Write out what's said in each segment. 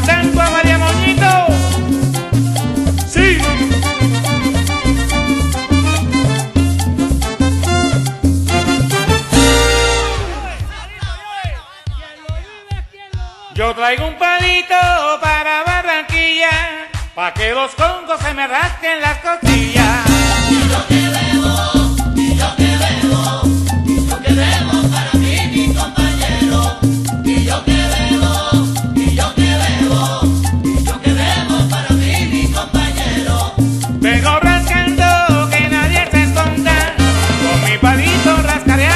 por a María Moñito. Sí. Yo traigo un palito para Barranquilla, pa' que los congos se me rasquen las costillas. las tareas.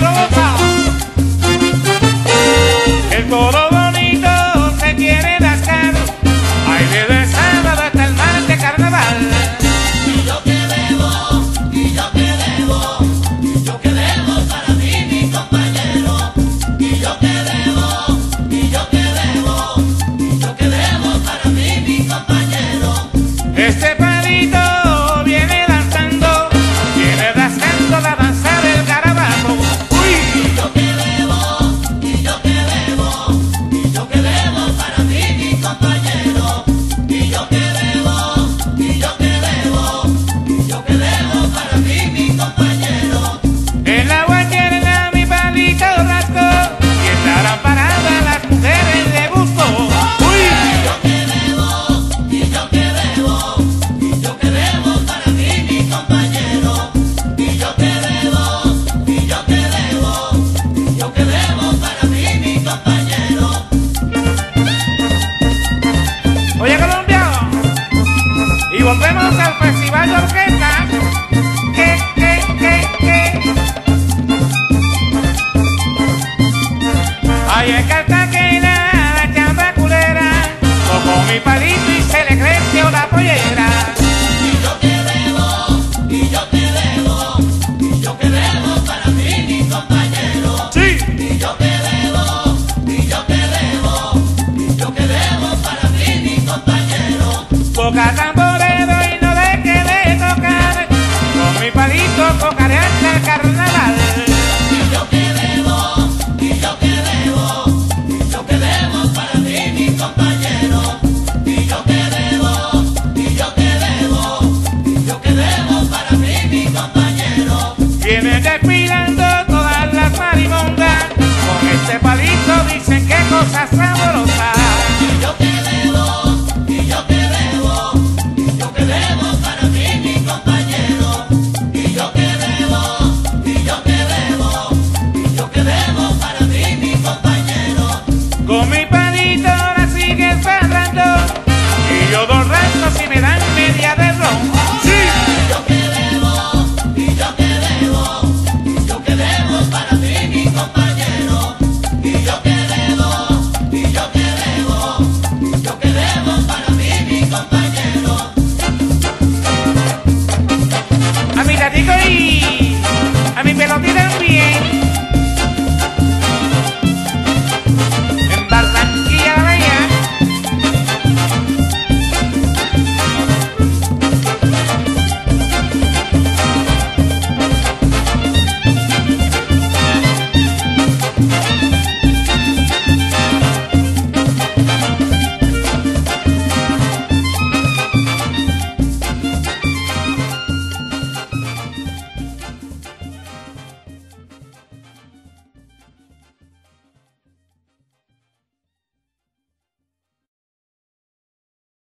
quiero Y yo te debo, y yo te debo, y yo te debo para mí, mi compañero. Viene respirando todas las marimondas. Con este palito dicen que cosas sabrosas. Y yo te debo, y yo te debo, y yo te debo para mí, mi compañero. Y yo te debo, y yo te debo, y yo te debo para mí, mi compañero. Con mi palito.